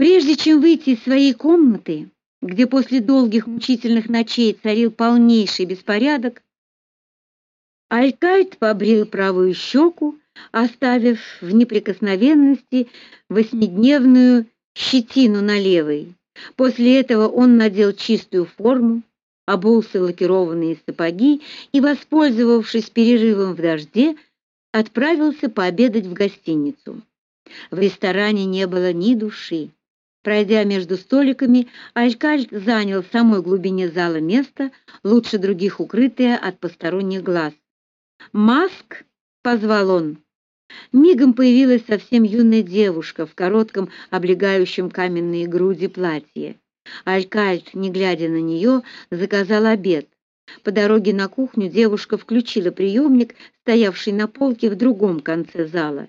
Прежде чем выйти из своей комнаты, где после долгих мучительных ночей царил полнейший беспорядок, Алькальт побрил правую щеку, оставив в неприкосновенности восьмидневную щетину на левой. После этого он надел чистую форму, обулся лакированные сапоги и, воспользовавшись перерывом в дожде, отправился пообедать в гостиницу. В ресторане не было ни души. Пройдя между столиками, Алькальт занял в самой глубине зала место, лучше других укрытое от посторонних глаз. «Маск!» — позвал он. Мигом появилась совсем юная девушка в коротком, облегающем каменные груди платье. Алькальт, не глядя на нее, заказал обед. По дороге на кухню девушка включила приемник, стоявший на полке в другом конце зала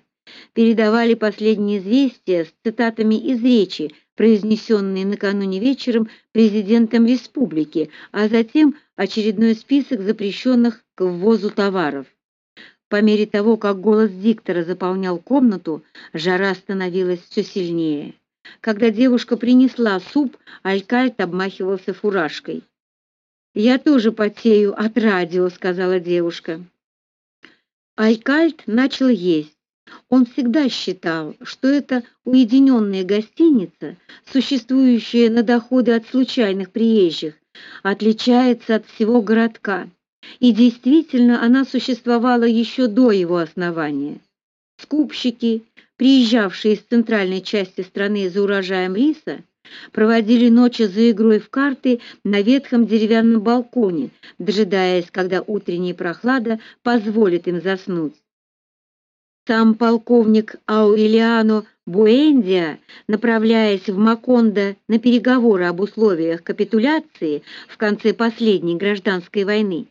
передавали последние известия с цитатами из речи, произнесенной накануне вечером президентом республики, а затем очередной список запрещенных к ввозу товаров. По мере того, как голос диктора заполнял комнату, жара становилась все сильнее. Когда девушка принесла суп, Алькальт обмахивался фуражкой. «Я тоже потею от радио», — сказала девушка. Алькальт начал есть. Он всегда считал, что это уединенная гостиница, существующая на доходы от случайных приезжих, отличается от всего городка. И действительно, она существовала еще до его основания. Скупщики, приезжавшие из центральной части страны за урожаем риса, проводили ночи за игрой в карты на ветхом деревянном балконе, дожидаясь, когда утренняя прохлада позволит им заснуть. Сам полковник Аурелиано Буэндиа, направляясь в Макондо на переговоры об условиях капитуляции в конце последней гражданской войны,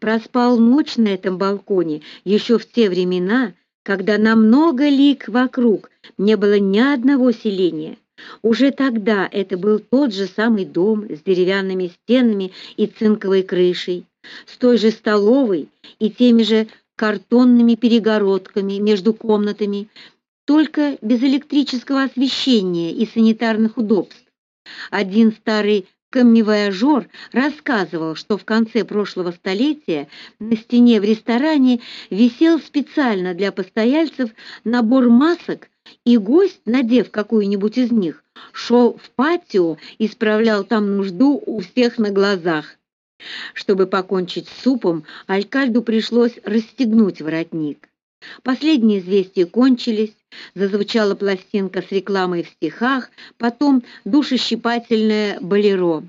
проспал ночь на этом балконе еще в те времена, когда на много лиг вокруг не было ни одного селения. Уже тогда это был тот же самый дом с деревянными стенами и цинковой крышей, с той же столовой и теми же картонными перегородками между комнатами, только без электрического освещения и санитарных удобств. Один старый камевояжер рассказывал, что в конце прошлого столетия на стене в ресторане висел специально для постояльцев набор масок, и гость, надев какую-нибудь из них, шел в патио и справлял там нужду у всех на глазах. Чтобы покончить с супом, Алькальду пришлось расстегнуть воротник. Последние известия кончились, зазвучала пластинка с рекламой в стихах, потом душещипательное болеро.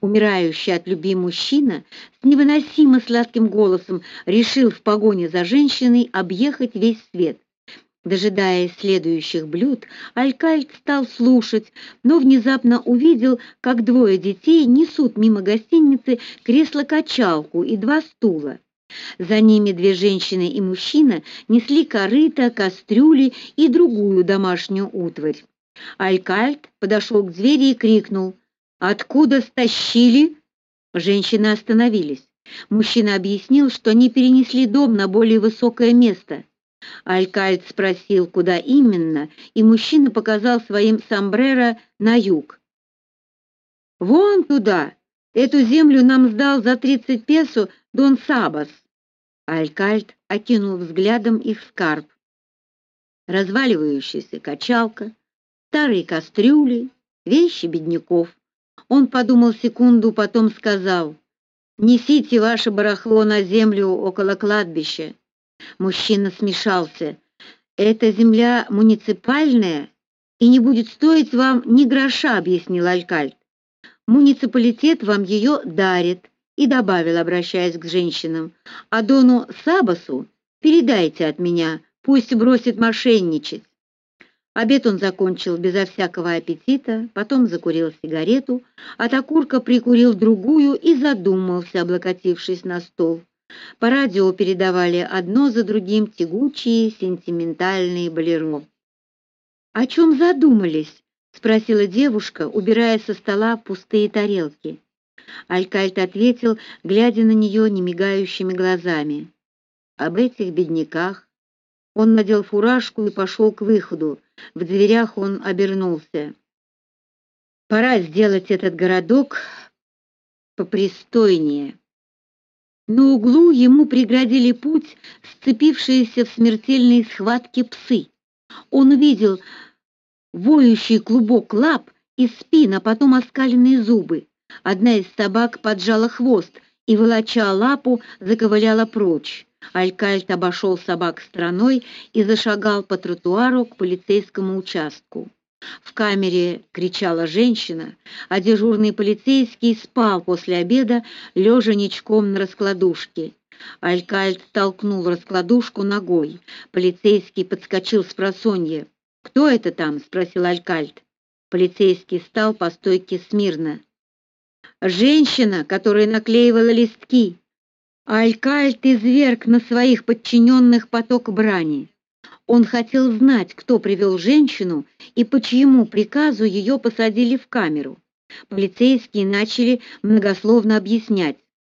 Умирающий от любви мужчина с невыносимо сладким голосом решил в погоне за женщиной объехать весь свет. Дожидаясь следующих блюд, Алькальд стал слушать, но внезапно увидел, как двое детей несут мимо гостиницы кресло-качалку и два стула. За ними две женщины и мужчина несли корыто, кастрюли и другую домашнюю утварь. Алькальд подошел к двери и крикнул «Откуда стащили?» Женщины остановились. Мужчина объяснил, что они перенесли дом на более высокое место – Алькальд спросил, куда именно, и мужчина показал своим сомбреро на юг. «Вон туда! Эту землю нам сдал за тридцать песо Дон Сабас!» Алькальд окинул взглядом их скарб. Разваливающаяся качалка, старые кастрюли, вещи бедняков. Он подумал секунду, потом сказал, «Несите ваше барахло на землю около кладбища. Мужчина смешался. «Эта земля муниципальная и не будет стоить вам ни гроша», — объяснил Алькальд. «Муниципалитет вам ее дарит», — и добавил, обращаясь к женщинам. «А Дону Сабасу передайте от меня, пусть бросит мошенничать». Обед он закончил безо всякого аппетита, потом закурил сигарету, от окурка прикурил другую и задумался, облокотившись на стол. По радио передавали одно за другим тягучие сентиментальные болеро. «О чем задумались?» — спросила девушка, убирая со стола пустые тарелки. Алькальт ответил, глядя на нее немигающими глазами. «Об этих бедняках». Он надел фуражку и пошел к выходу. В дверях он обернулся. Пора сделать этот городок попристойнее. На углу ему преградили путь сцепившиеся в смертельной схватке псы. Он увидел воющий клубок лап и спин, а потом оскаленные зубы. Одна из собак поджала хвост и, волоча лапу, заковыляла прочь. Алькальт обошел собак стороной и зашагал по тротуару к полицейскому участку. В камере кричала женщина, а дежурный полицейский спал после обеда, лежа ничком на раскладушке. Алькальт толкнул раскладушку ногой. Полицейский подскочил с просонья. «Кто это там?» — спросил Алькальт. Полицейский стал по стойке смирно. «Женщина, которая наклеивала листки». Алькальт изверг на своих подчиненных поток брани. Он хотел знать, кто привел женщину и по чьему приказу ее посадили в камеру. Полицейские начали многословно объяснять.